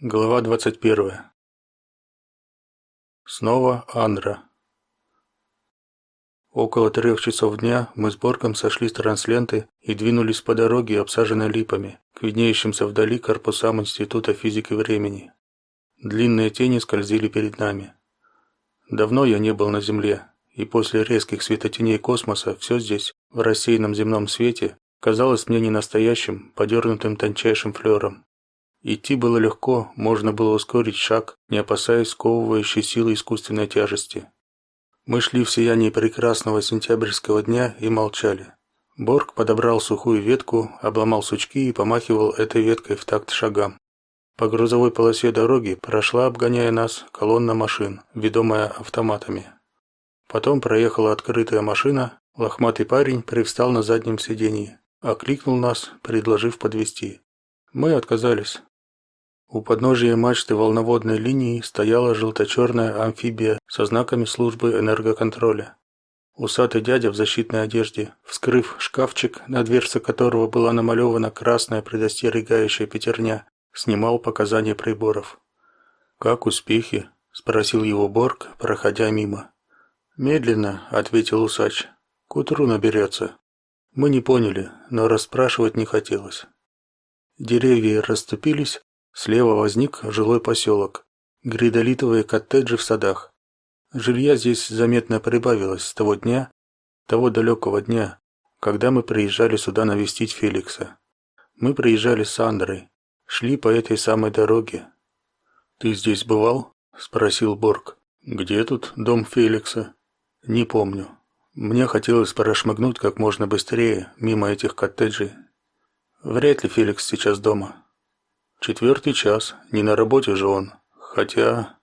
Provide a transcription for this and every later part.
Глава 21. Снова Андра. Около трех часов дня мы с Борком сошли с трансленты и двинулись по дороге, обсаженной липами, к виднеющимся вдали корпусам Института физики времени. Длинные тени скользили перед нами. Давно я не был на Земле, и после резких светотеней космоса все здесь, в рассеянном земном свете, казалось мне не настоящим, подернутым тончайшим флером. Идти было легко, можно было ускорить шаг, не опасаясь сковывающей силы искусственной тяжести. Мы шли в сиянии прекрасного сентябрьского дня и молчали. Борг подобрал сухую ветку, обломал сучки и помахивал этой веткой в такт шагам. По грузовой полосе дороги прошла, обгоняя нас, колонна машин, ведомая автоматами. Потом проехала открытая машина, лохматый парень привстал на заднем сиденье, окликнул нас, предложив подвезти. Мы отказались. У подножия мачты волноводной линии стояла желто-черная амфибия со знаками службы энергоконтроля. Усатый дядя в защитной одежде, вскрыв шкафчик, на дверце которого была намалевана красная предостерегающая пятерня, снимал показания приборов. «Как успехи?» – спросил его Борг, проходя мимо. «Медленно», – ответил усач. «К утру наберется». Мы не поняли, но расспрашивать не хотелось. Деревья расступились, Слева возник жилой поселок, гридолитовые коттеджи в садах. Жилья здесь заметно прибавилось с того дня, того далекого дня, когда мы приезжали сюда навестить Феликса. Мы приезжали с Андрой, шли по этой самой дороге. Ты здесь бывал? спросил Борг. Где тут дом Феликса? Не помню. Мне хотелось прошмыгнуть как можно быстрее мимо этих коттеджей. Вряд ли Феликс сейчас дома. Четвертый час, не на работе же он. Хотя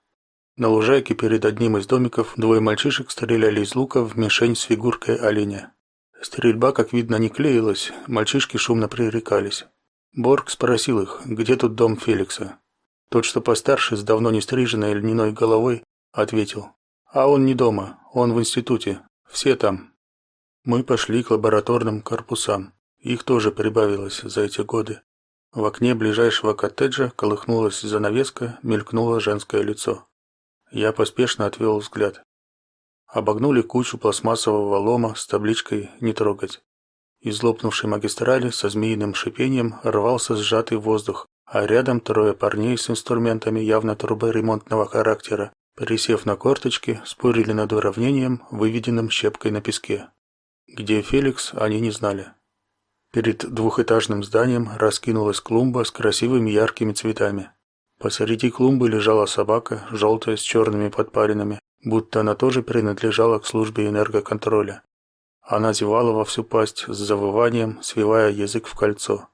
на лужайке перед одним из домиков двое мальчишек стреляли из лука в мишень с фигуркой оленя. Стрельба, как видно, не клеилась, мальчишки шумно пререкались. Борг спросил их, где тут дом Феликса. Тот, что постарше, с давно не стриженной льняной головой, ответил: "А он не дома, он в институте. Все там". Мы пошли к лабораторным корпусам. Их тоже прибавилось за эти годы. В окне ближайшего коттеджа колыхнулась занавеска, мелькнуло женское лицо. Я поспешно отвел взгляд. Обогнули кучу пластмассового лома с табличкой «Не трогать». Из лопнувшей магистрали со змеиным шипением рвался сжатый воздух, а рядом трое парней с инструментами явно труборемонтного характера, присев на корточки, спорили над уравнением, выведенным щепкой на песке. Где Феликс, они не знали. Перед двухэтажным зданием раскинулась клумба с красивыми яркими цветами. Посреди клумбы лежала собака, желтая с черными подпалинами, будто она тоже принадлежала к службе энергоконтроля. Она зевала во всю пасть с завыванием, свивая язык в кольцо.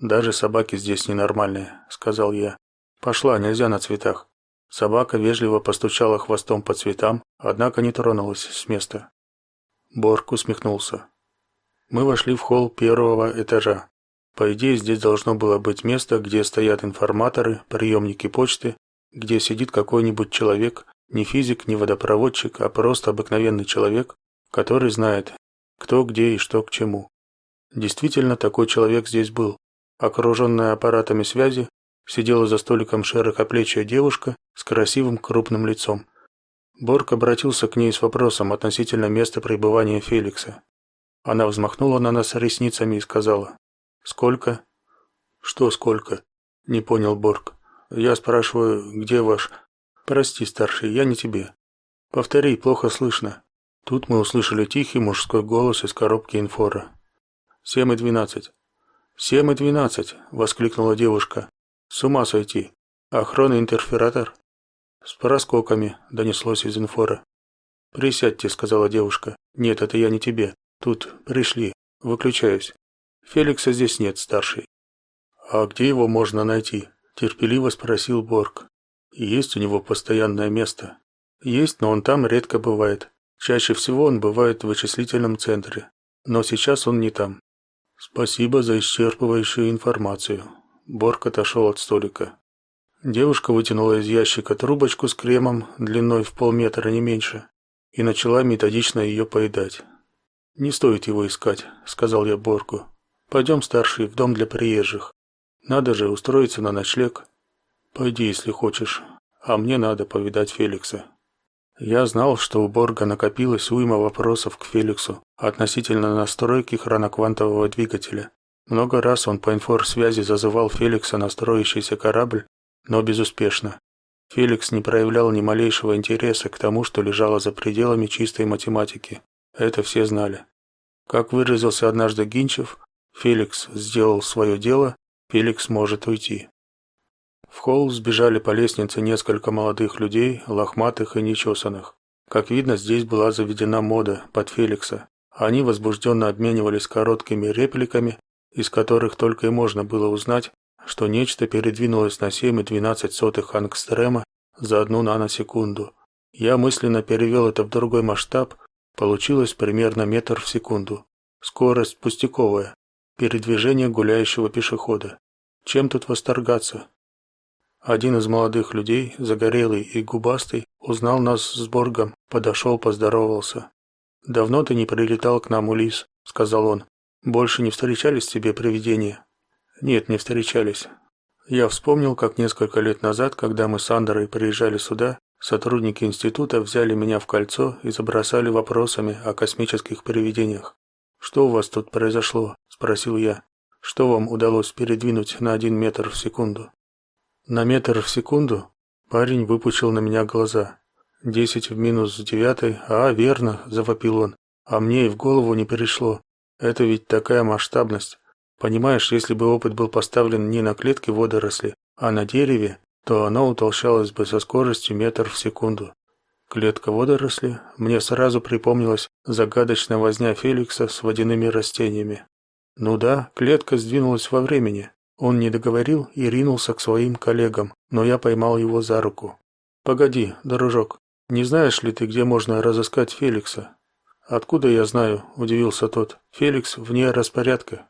Даже собаки здесь ненормальные, сказал я. Пошла, нельзя на цветах. Собака вежливо постучала хвостом по цветам, однако не тронулась с места. Борг усмехнулся. Мы вошли в холл первого этажа. По идее, здесь должно было быть место, где стоят информаторы, приемники почты, где сидит какой-нибудь человек, не физик, не водопроводчик, а просто обыкновенный человек, который знает, кто где и что к чему. Действительно, такой человек здесь был. Окруженная аппаратами связи, сидела за столиком широкоплечая девушка с красивым крупным лицом. Борг обратился к ней с вопросом относительно места пребывания Феликса. Она взмахнула на нас ресницами и сказала: "Сколько?" "Что сколько?" не понял Борг. "Я спрашиваю, где ваш Прости, старший, я не тебе. Повтори, плохо слышно". Тут мы услышали тихий мужской голос из коробки инфора. «Семь и двенадцать». «Семь и двенадцать!» — воскликнула девушка. «С ума сойти! Охранный интерфератор?» «С проскоками», — донеслось из инфора. «Присядьте», — сказала девушка. «Нет, это я не тебе. Тут пришли. Выключаюсь. Феликса здесь нет, старший. А где его можно найти? терпеливо спросил Борг. Есть у него постоянное место. Есть, но он там редко бывает. Чаще всего он бывает в вычислительном центре, но сейчас он не там. Спасибо за исчерпывающую информацию. Борг отошел от столика. Девушка вытянула из ящика трубочку с кремом длиной в полметра не меньше и начала методично ее поедать. Не стоит его искать, сказал я Боргу. Пойдем, старший, в дом для приезжих. Надо же устроиться на ночлег. Пойди, если хочешь, а мне надо повидать Феликса. Я знал, что у Борга накопилось уйма вопросов к Феликсу относительно настройки хроноквантового двигателя. Много раз он по инфорсвязи зазывал Феликса на строящийся корабль, но безуспешно. Феликс не проявлял ни малейшего интереса к тому, что лежало за пределами чистой математики. Это все знали. Как выразился однажды Гинчев, Феликс сделал свое дело, Феликс может уйти. В холл сбежали по лестнице несколько молодых людей, лохматых и нечесанных. Как видно, здесь была заведена мода под Феликса. Они возбужденно обменивались короткими репликами, из которых только и можно было узнать, что нечто передвинулось на 7,12 ангстрема за одну наносекунду. Я мысленно перевел это в другой масштаб, получилось примерно метр в секунду. Скорость пустяковая, передвижение гуляющего пешехода. Чем тут восторгаться? Один из молодых людей, загорелый и губастый, узнал нас с Боргом, подошел, поздоровался. «Давно ты не прилетал к нам, Улис», — сказал он. «Больше не встречались тебе привидения?» Нет, не встречались. Я вспомнил, как несколько лет назад, когда мы с Андерой приезжали сюда, сотрудники института взяли меня в кольцо и забросали вопросами о космических привидениях. Что у вас тут произошло? спросил я. Что вам удалось передвинуть на один метр в секунду? На метр в секунду? Парень выпучил на меня глаза. Десять в минус девятой, а, верно, завопил он. А мне и в голову не пришло. Это ведь такая масштабность. Понимаешь, если бы опыт был поставлен не на клетке водоросли, а на дереве, то оно утолщалось бы со скоростью метр в секунду. Клетка водоросли мне сразу припомнилась загадочная возня Феликса с водяными растениями. Ну да, клетка сдвинулась во времени. Он не договорил и ринулся к своим коллегам, но я поймал его за руку. Погоди, дружок, не знаешь ли ты, где можно разыскать Феликса? Откуда я знаю, удивился тот. Феликс вне распорядка.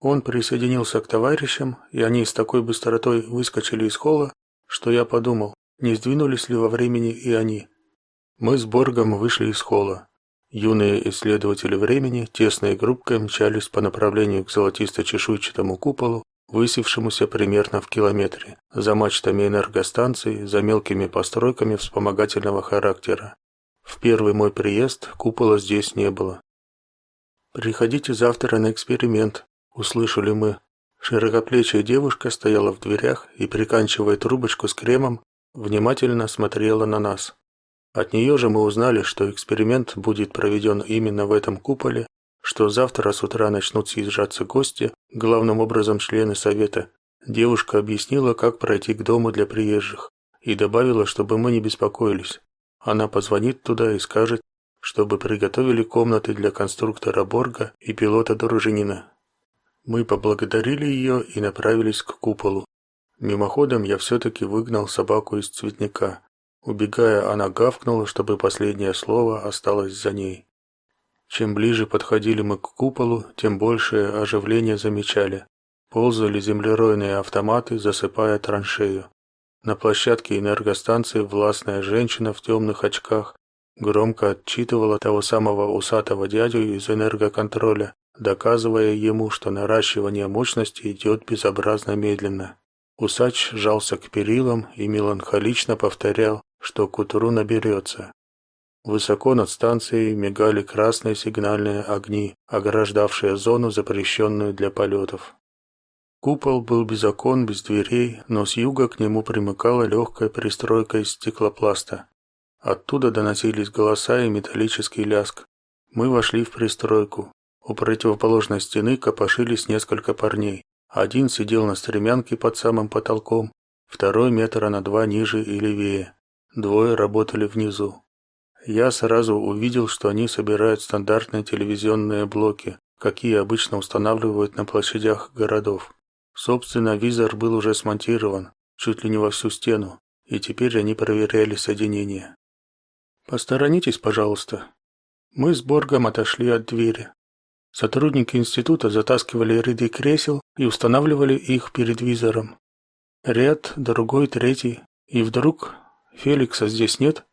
Он присоединился к товарищам, и они с такой быстротой выскочили из холла, что я подумал, не сдвинулись ли во времени и они. Мы с Боргом вышли из холла. Юные исследователи времени тесной группкой мчались по направлению к золотисто-чешуйчатому куполу, высевшемуся примерно в километре, за мачтами энергостанций, за мелкими постройками вспомогательного характера. В первый мой приезд купола здесь не было. Приходите завтра на эксперимент, услышали мы. Широкоплечая девушка стояла в дверях и, приканчивая трубочку с кремом, внимательно смотрела на нас. От нее же мы узнали, что эксперимент будет проведен именно в этом куполе, что завтра с утра начнут съезжаться гости, главным образом члены совета. Девушка объяснила, как пройти к дому для приезжих, и добавила, чтобы мы не беспокоились. Она позвонит туда и скажет, чтобы приготовили комнаты для конструктора Борга и пилота Дружинина. Мы поблагодарили ее и направились к куполу. Мимоходом я все-таки выгнал собаку из цветника. Убегая, она гавкнула, чтобы последнее слово осталось за ней. Чем ближе подходили мы к куполу, тем большее оживление замечали. Ползали землеройные автоматы, засыпая траншею. На площадке энергостанции властная женщина в темных очках громко отчитывала того самого усатого дядю из энергоконтроля, доказывая ему, что наращивание мощности идет безобразно медленно. Усач жался к перилам и меланхолично повторял, что к утру наберется. Высоко над станцией мигали красные сигнальные огни, ограждавшие зону, запрещенную для полетов. Купол был без окон, без дверей, но с юга к нему примыкала легкая пристройка из стеклопласта. Оттуда доносились голоса и металлический ляск. Мы вошли в пристройку. У противоположной стены копошились несколько парней. Один сидел на стремянке под самым потолком, второй метра на два ниже и левее. Двое работали внизу. Я сразу увидел, что они собирают стандартные телевизионные блоки, какие обычно устанавливают на площадях городов. Собственно, визор был уже смонтирован, чуть ли не во всю стену, и теперь они проверяли соединение. Посторонитесь, пожалуйста. Мы с Боргом отошли от двери. Сотрудники института затаскивали ряды кресел и устанавливали их перед визором. Ряд, другой, третий, и вдруг Феликса здесь нет.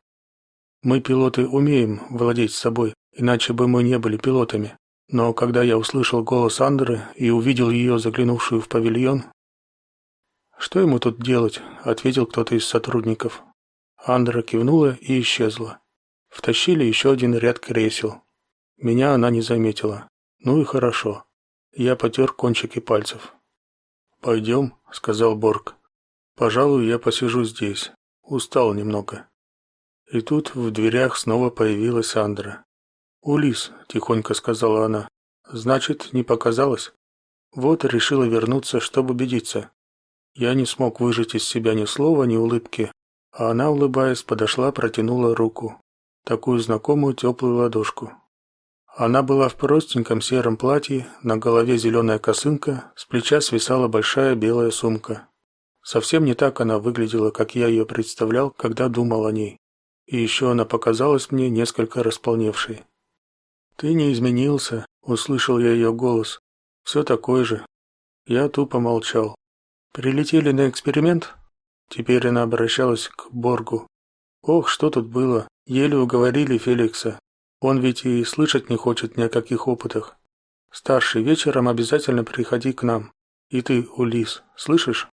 Мы пилоты умеем владеть собой, иначе бы мы не были пилотами. Но когда я услышал голос Андры и увидел ее заглянувшую в павильон, Что ему тут делать? ответил кто-то из сотрудников. Андра кивнула и исчезла. Втащили еще один ряд кресел. Меня она не заметила. Ну и хорошо. Я потер кончики пальцев. «Пойдем», — сказал Борг. «Пожалуй, я посижу здесь. Устал немного». И тут в дверях снова появилась Андра. «Улис», — тихонько сказала она. «Значит, не показалось?» Вот решила вернуться, чтобы убедиться. Я не смог выжать из себя ни слова, ни улыбки, а она, улыбаясь, подошла, протянула руку. Такую знакомую теплую ладошку. Она была в простеньком сером платье, на голове зеленая косынка, с плеча свисала большая белая сумка. Совсем не так она выглядела, как я ее представлял, когда думал о ней. И еще она показалась мне несколько располневшей. «Ты не изменился», — услышал я ее голос. Все такой же. Я тупо молчал. Прилетели на эксперимент? Теперь она обращалась к Боргу. Ох, что тут было. Еле уговорили Феликса. Он ведь и слышать не хочет ни о каких опытах. Старший, вечером обязательно приходи к нам. И ты, Улис, слышишь?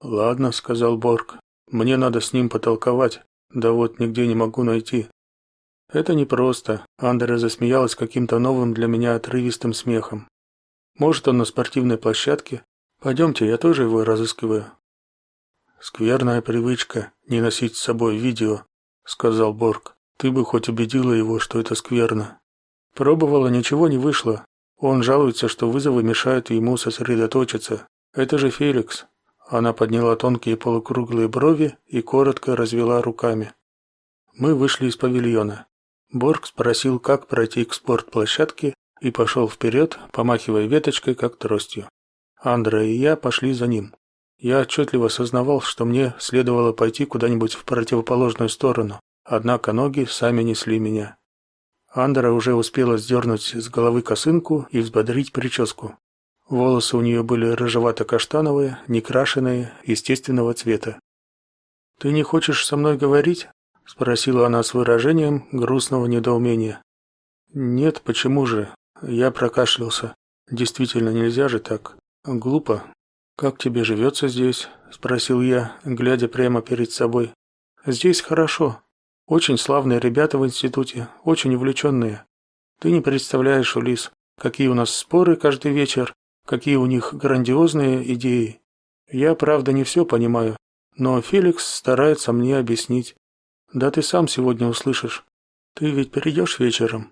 Ладно, сказал Борг. Мне надо с ним потолковать. Да вот нигде не могу найти. Это непросто. Андера засмеялась каким-то новым для меня отрывистым смехом. Может, он на спортивной площадке? Пойдемте, я тоже его разыскиваю. Скверная привычка не носить с собой видео, сказал Борг. Ты бы хоть убедила его, что это скверно. Пробовала, ничего не вышло. Он жалуется, что вызовы мешают ему сосредоточиться. Это же Феликс. Она подняла тонкие полукруглые брови и коротко развела руками. Мы вышли из павильона. Борг спросил, как пройти к спортплощадке, и пошел вперед, помахивая веточкой, как тростью. Андра и я пошли за ним. Я отчетливо сознавал, что мне следовало пойти куда-нибудь в противоположную сторону, однако ноги сами несли меня. Андра уже успела сдернуть с головы косынку и взбодрить прическу. Волосы у нее были рыжевато-каштановые, некрашенные, естественного цвета. «Ты не хочешь со мной говорить?» – спросила она с выражением грустного недоумения. «Нет, почему же? Я прокашлялся. Действительно, нельзя же так. Глупо. Как тебе живется здесь? спросил я, глядя прямо перед собой. Здесь хорошо. Очень славные ребята в институте, очень увлеченные. Ты не представляешь, Улис, какие у нас споры каждый вечер, какие у них грандиозные идеи. Я, правда, не все понимаю, но Феликс старается мне объяснить. Да ты сам сегодня услышишь. Ты ведь придешь вечером?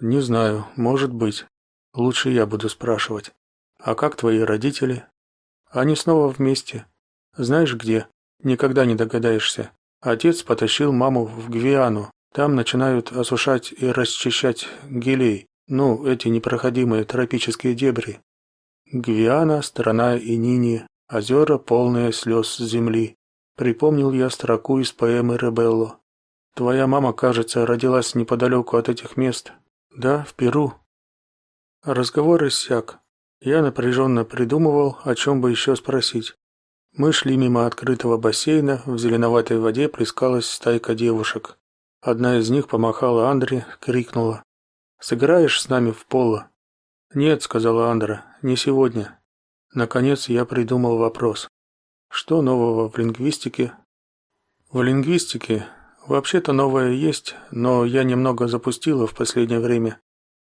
Не знаю, может быть. Лучше я буду спрашивать. А как твои родители? Они снова вместе. Знаешь где? Никогда не догадаешься. Отец потащил маму в Гвиану. Там начинают осушать и расчищать гелей. Ну, эти непроходимые тропические дебри. Гвиана, страна Инини, озера, полные слез земли. Припомнил я строку из поэмы Ребелло. Твоя мама, кажется, родилась неподалеку от этих мест. Да, в Перу. Разговор иссяк. Я напряженно придумывал, о чем бы еще спросить. Мы шли мимо открытого бассейна, в зеленоватой воде плескалась стайка девушек. Одна из них помахала Андре, крикнула: "Сыграешь с нами в поло?" "Нет", сказала Андра, "не сегодня". Наконец я придумал вопрос. Что нового в лингвистике? В лингвистике Вообще-то новое есть, но я немного запустила в последнее время.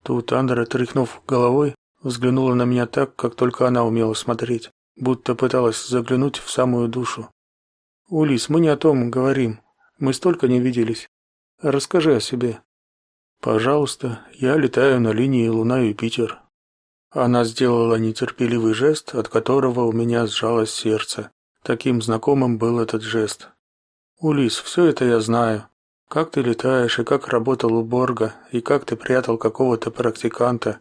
Тут Андра, тряхнув головой, взглянула на меня так, как только она умела смотреть, будто пыталась заглянуть в самую душу. Улис, мы не о том говорим. Мы столько не виделись. Расскажи о себе. Пожалуйста, я летаю на линии Луна-Юпитер. Она сделала нетерпеливый жест, от которого у меня сжалось сердце. Таким знакомым был этот жест. Улис, все это я знаю. Как ты летаешь и как работал у Борга, и как ты прятал какого-то практиканта.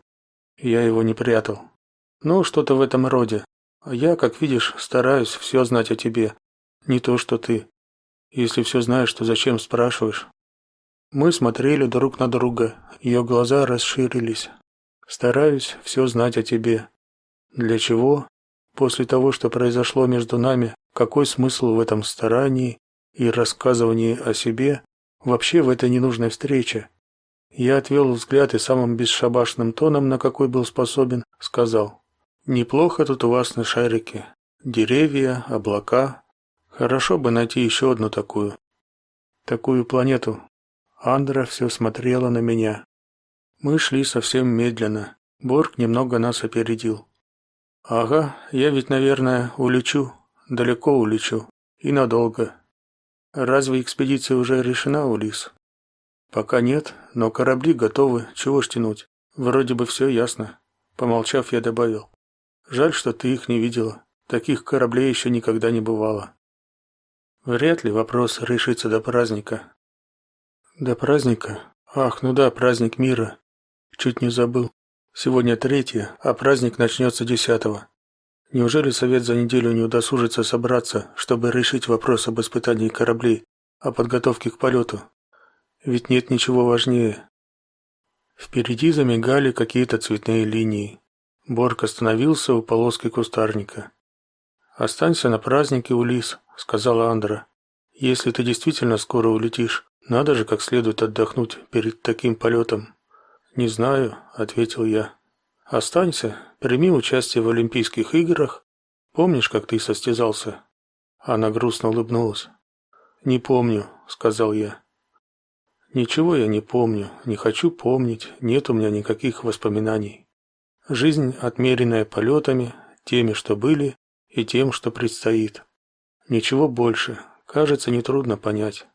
Я его не прятал. Ну, что-то в этом роде. А я, как видишь, стараюсь все знать о тебе. Не то, что ты. Если все знаешь, то зачем спрашиваешь? Мы смотрели друг на друга. Ее глаза расширились. Стараюсь все знать о тебе. Для чего? После того, что произошло между нами, какой смысл в этом старании и рассказывании о себе, вообще в этой ненужной встрече. Я отвел взгляд и самым бесшабашным тоном, на какой был способен, сказал: "Неплохо тут у вас на шарике. деревья, облака. Хорошо бы найти еще одну такую. Такую планету. Андра все смотрела на меня. Мы шли совсем медленно. Борг немного нас опередил. Ага, я ведь, наверное, улечу, далеко улечу и надолго. Разве экспедиция уже решена, Улис? Пока нет, но корабли готовы, чего ж тянуть? Вроде бы все ясно. Помолчав, я добавил: Жаль, что ты их не видела. Таких кораблей еще никогда не бывало. Вряд ли вопрос решится до праздника. До праздника? Ах, ну да, праздник мира. Чуть не забыл. Сегодня третье, а праздник начнется десятого. Неужели совет за неделю не удосужится собраться, чтобы решить вопрос об испытании кораблей, о подготовке к полету? Ведь нет ничего важнее. Впереди замигали какие-то цветные линии. Борг остановился у полоски кустарника. Останься на празднике, Улис, сказала Андра. Если ты действительно скоро улетишь, надо же как следует отдохнуть перед таким полетом». Не знаю, ответил я. Останься, прими участие в Олимпийских играх. Помнишь, как ты состязался? Она грустно улыбнулась. Не помню, сказал я. Ничего я не помню, не хочу помнить, нет у меня никаких воспоминаний. Жизнь, отмеренная полетами, теми, что были, и тем, что предстоит. Ничего больше, кажется, нетрудно понять.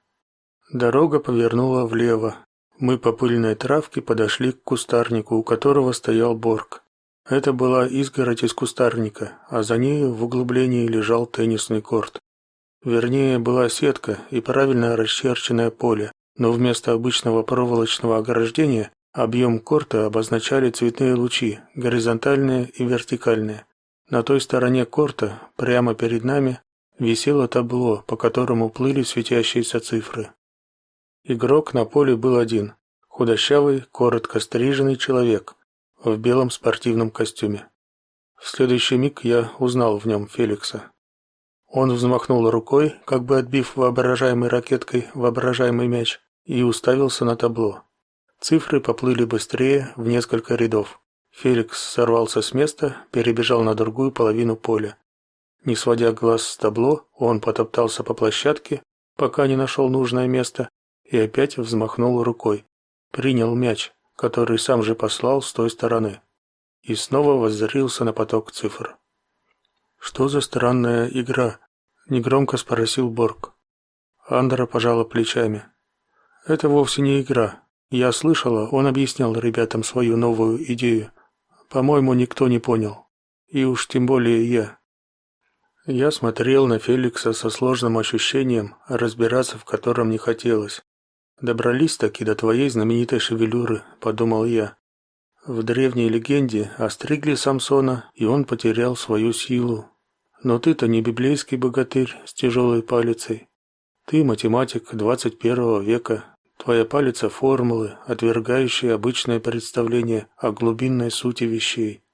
Дорога повернула влево. Мы по пыльной травке подошли к кустарнику, у которого стоял Борг. Это была изгородь из кустарника, а за ней в углублении лежал теннисный корт. Вернее, была сетка и правильно расчерченное поле, но вместо обычного проволочного ограждения объем корта обозначали цветные лучи, горизонтальные и вертикальные. На той стороне корта, прямо перед нами, висело табло, по которому плыли светящиеся цифры. Игрок на поле был один худощавый, коротко стриженный человек в белом спортивном костюме. В следующий миг я узнал в нем Феликса. Он взмахнул рукой, как бы отбив воображаемой ракеткой воображаемый мяч, и уставился на табло. Цифры поплыли быстрее в несколько рядов. Феликс сорвался с места, перебежал на другую половину поля. Не сводя глаз с табло, он потоптался по площадке, пока не нашел нужное место, и опять взмахнул рукой. Принял мяч, который сам же послал с той стороны, и снова воззрился на поток цифр. Что за странная игра? негромко спросил Борг. Андра пожала плечами. Это вовсе не игра. Я слышала, он объяснял ребятам свою новую идею. По-моему, никто не понял. И уж тем более я. Я смотрел на Феликса со сложным ощущением, разбираться в котором не хотелось. Добрались таки до твоей знаменитой шевелюры, подумал я. В древней легенде остригли Самсона, и он потерял свою силу. Но ты-то не библейский богатырь с тяжелой палицей. Ты математик 21 века, Твоя палица формулы, отвергающие обычное представление о глубинной сути вещей.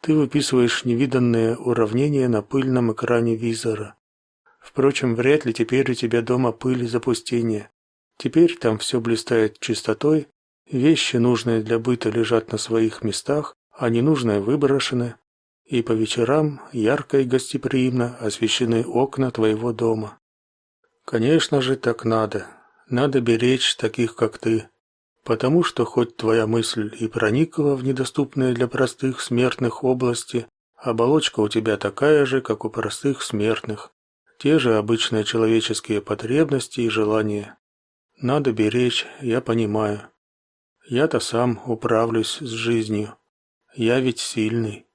Ты выписываешь невиданные уравнения на пыльном экране визора. Впрочем, вряд ли теперь у тебя дома пыль и запустение. Теперь там все блистает чистотой, вещи, нужные для быта, лежат на своих местах, а ненужные выброшены, и по вечерам ярко и гостеприимно освещены окна твоего дома. Конечно же, так надо. Надо беречь таких, как ты, потому что хоть твоя мысль и проникла в недоступные для простых смертных области, оболочка у тебя такая же, как у простых смертных. Те же обычные человеческие потребности и желания. Надо беречь, я понимаю. Я-то сам управлюсь с жизнью. Я ведь сильный.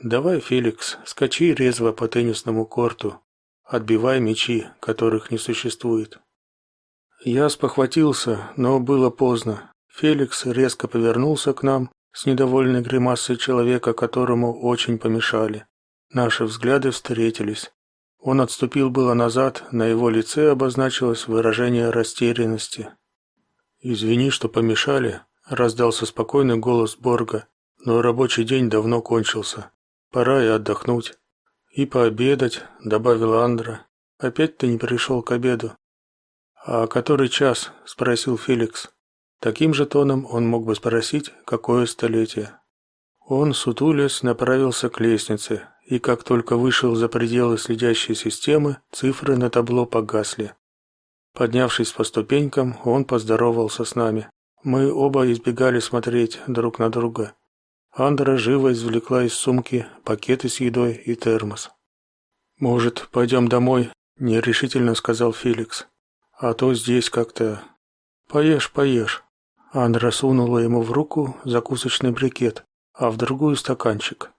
Давай, Феликс, скачи резво по теннисному корту. Отбивай мячи, которых не существует. Я спохватился, но было поздно. Феликс резко повернулся к нам с недовольной гримасой человека, которому очень помешали. Наши взгляды встретились. Он отступил было назад, на его лице обозначилось выражение растерянности. Извини, что помешали, раздался спокойный голос Борга. Но рабочий день давно кончился. Пора и отдохнуть. И пообедать, добавила Андра. Опять ты не пришел к обеду. «А который час?» – спросил Феликс. Таким же тоном он мог бы спросить, какое столетие. Он, сутулясь, направился к лестнице и как только вышел за пределы следящей системы, цифры на табло погасли. Поднявшись по ступенькам, он поздоровался с нами. Мы оба избегали смотреть друг на друга. Андра живо извлекла из сумки пакеты с едой и термос. «Может, пойдем домой?» – нерешительно сказал Феликс. «А то здесь как-то...» «Поешь, поешь». Андра сунула ему в руку закусочный брикет, а в другую стаканчик.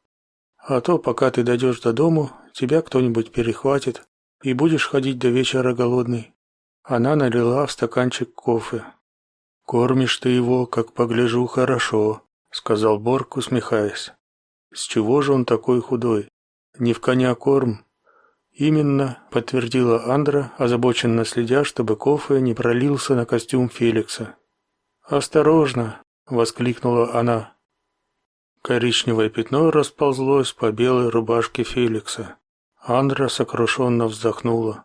А то, пока ты дойдешь до дому, тебя кто-нибудь перехватит, и будешь ходить до вечера голодный. Она налила в стаканчик кофе. Кормишь ты его, как погляжу, хорошо, сказал Борг, усмехаясь. С чего же он такой худой? Не в коня корм. Именно, подтвердила Андра, озабоченно следя, чтобы кофе не пролился на костюм Феликса. Осторожно, воскликнула она. Коричневое пятно расползлось по белой рубашке Феликса. Андра сокрушенно вздохнула.